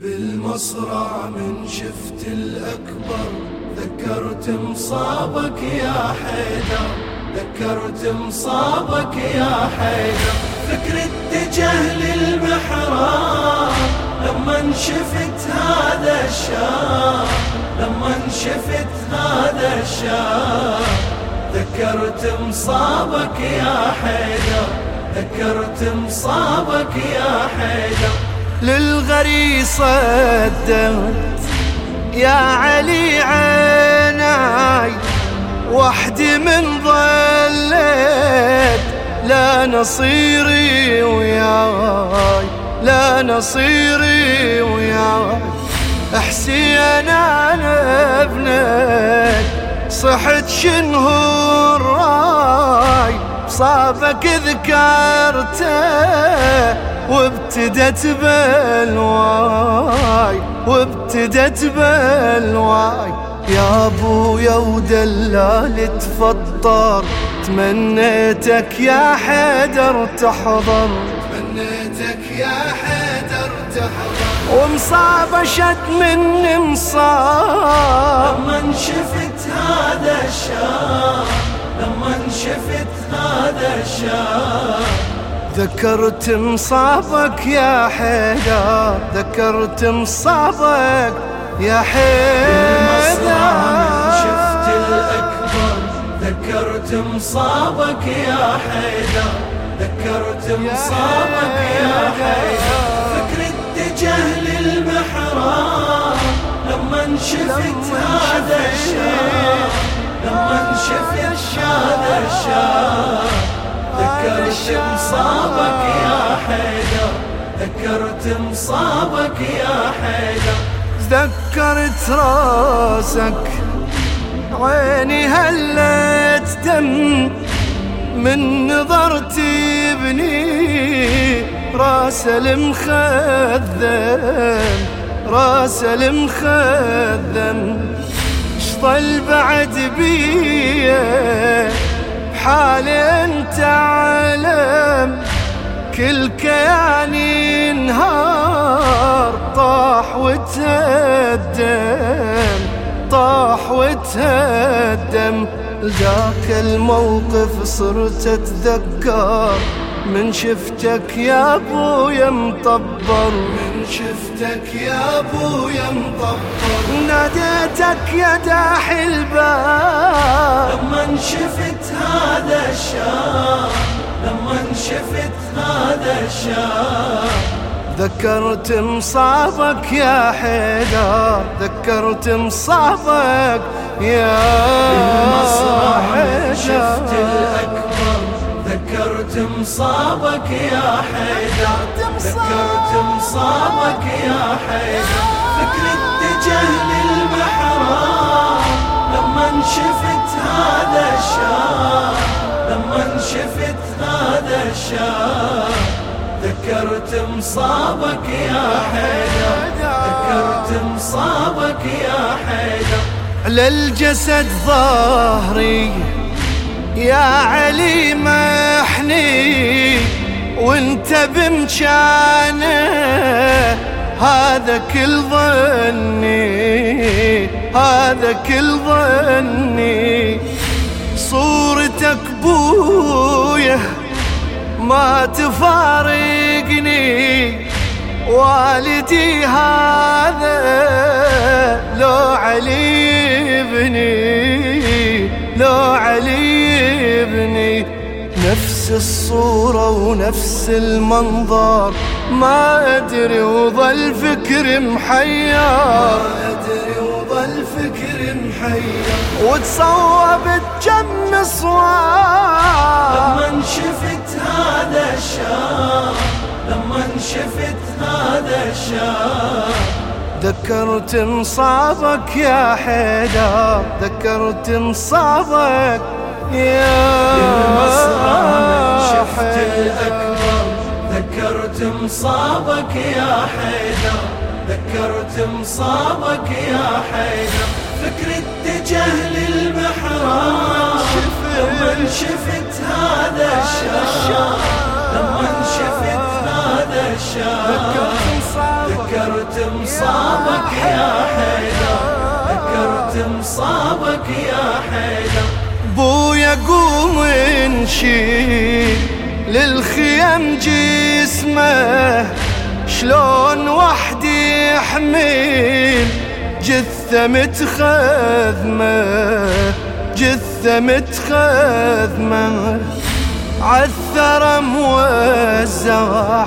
بالمصرع من شفت الأكبر. ذكرت مصابك يا حيدر. ذكرت مصابك يا حيدر. فكر اتجه للمحراب. لما شفت هذا الشام لما شفت هذا الشام ذكرت مصابك يا حيدر. ذكرت مصابك يا حيدر. للغري صدت يا علي عيناي وحدي من ظلت. لا نصيري وياي لا نصيري وياي. حسين أنا ابنك صحت شنو الراي؟ صابك ذكرته وابتدت بالواي وابتدت بالواي يا ابويا ودلال تفطر تمنيتك يا حيدر تحضر. تمنيتك يا حيدر تحضر. ومصاب شد من مصاب لما شفت هذا الشام لما شفت هذا الشام ذكرت مصابك يا حيدر ذكرت مصابك يا حيدر. شفت الأكبر ذكرت مصابك يا حيدر ذكرت مصابك يا حيدر. فكر اتجه للمحراب لما شفت هذا ذكرت مصابك يا حيدر ذكرت مصابك يا حيدر. ذكرت راسك عيني هلت دم. من نظرتي بني راس المخذم راس المخذم اشطل بعد بيه حال انت عالم كل كياني انهار طاح وتهدم طاح وتهدم. ذاك الموقف صرت أتذكر. من شفتك يا أبويا مطبر من شفتك يا أبويا مطبر ناديتك يا داحي الباب. شفت هذا الشام لما شفت هذا الشام. ذكرت مصابك يا حيدر ذكرت مصابك يا حيدر. شفت الأكبر ذكرت مصابك يا حيدر. ذكرت مصابك يا حيدر. فكر اتجه للمحراب لما شفت هذا الشام لما شفت هذا الشام ذكرت مصابك يا حيدر ذكرت مصابك يا حيدر. على الجسد ظهري يا علي محني وانت بمكانه هذا كل ظني. هذا كل ظني. صورتك بويه ما تفارقني. والدي هذا لو علي ابني لو علي ابني نفس الصورة ونفس المنظر. ما أدري وظل فكر محير. ما أدري وظل فكر محير وتصوبت جم صواب. لما شفت هذا الشام لما شفت هذا الشام ذكرت مصابك يا حيدر ذكرت مصابك يا شفت الأكبر ذكرت مصابك يا حيدر. ذكرت مصابك يا حيدر فكر اتجه للمحراب. لما شفت هذا الشام لما شفت هذا الشام ذكرت مصابك. يا حيدر ذكرت مصابك يا حيدر. بويا قوم نشيل للخيم جسمه شلون وحدي يحمل جثة متخذمة جثة متخذمة. عالثرى موزع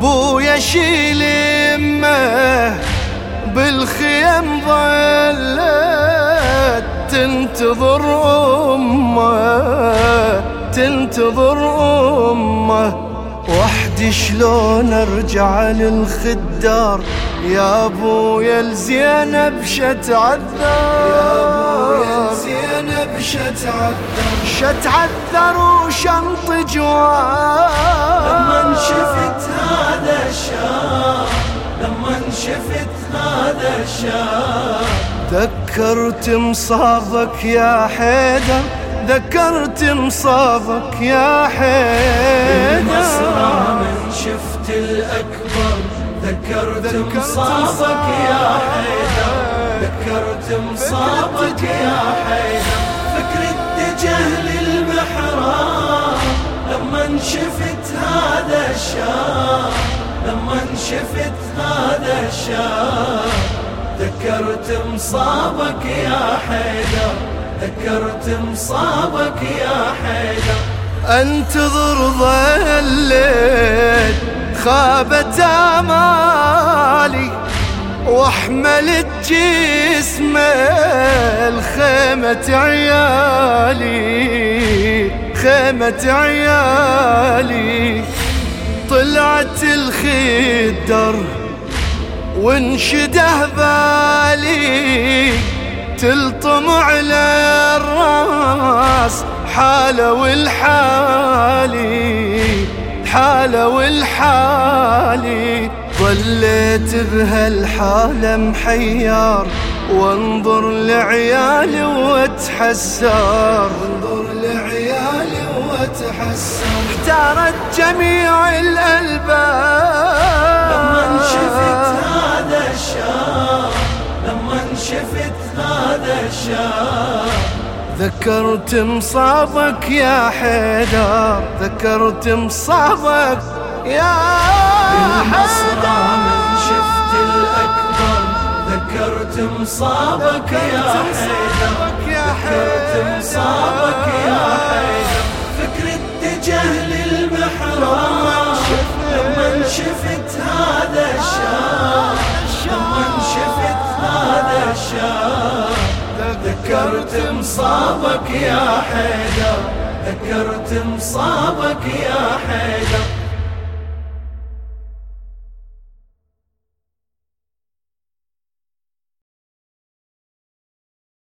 بويا شيل امه بالخيم ظلت تنتظر أمه تنتظر أمه. شلون ارجع للخدار؟ يا أبويا الزينب شتعذر يا ابويا الزينب شتعذر شتعذر وشنط جوار. لما شفت هذا الشام لما شفت هذا الشام ذكرت مصابك يا حيدر. ذكرت مصابك يا حيدر. المسرى من شفت الأكبر. ذكرت مصابك يا حيدر. ذكرت مصابك يا حيدر. فكر اتجه للمحراب لما شفت هذا الشام لما شفت هذا الشام ذكرت مصابك يا حيدر. ذكرت مصابك يا حيدر. انتظر ظلت خابت آمالي واحملت جسم الخيمة عيالي خيمة عيالي. طلعت الخدر وانشده بالي تلطم على الراس حالة والحالي حالة والحالي ظليت بهالحالة محيار وانظر لعيالي واتحسر. وانظر لعيالي واتحسر. احتارت جميع الألباب. شفت هذا الشام ذكرت مصابك يا حيدر ذكرت مصابك يا المسرى من حيدر شفت الأكبر ذكرت مصابك يا حيدر. ذكرت مصابك يا حيدر. فكر اتجه للمحراب لما شفت هذا شفت هذا الشام ذكرت مصابك يا حيدر ذكرت مصابك يا حيدر.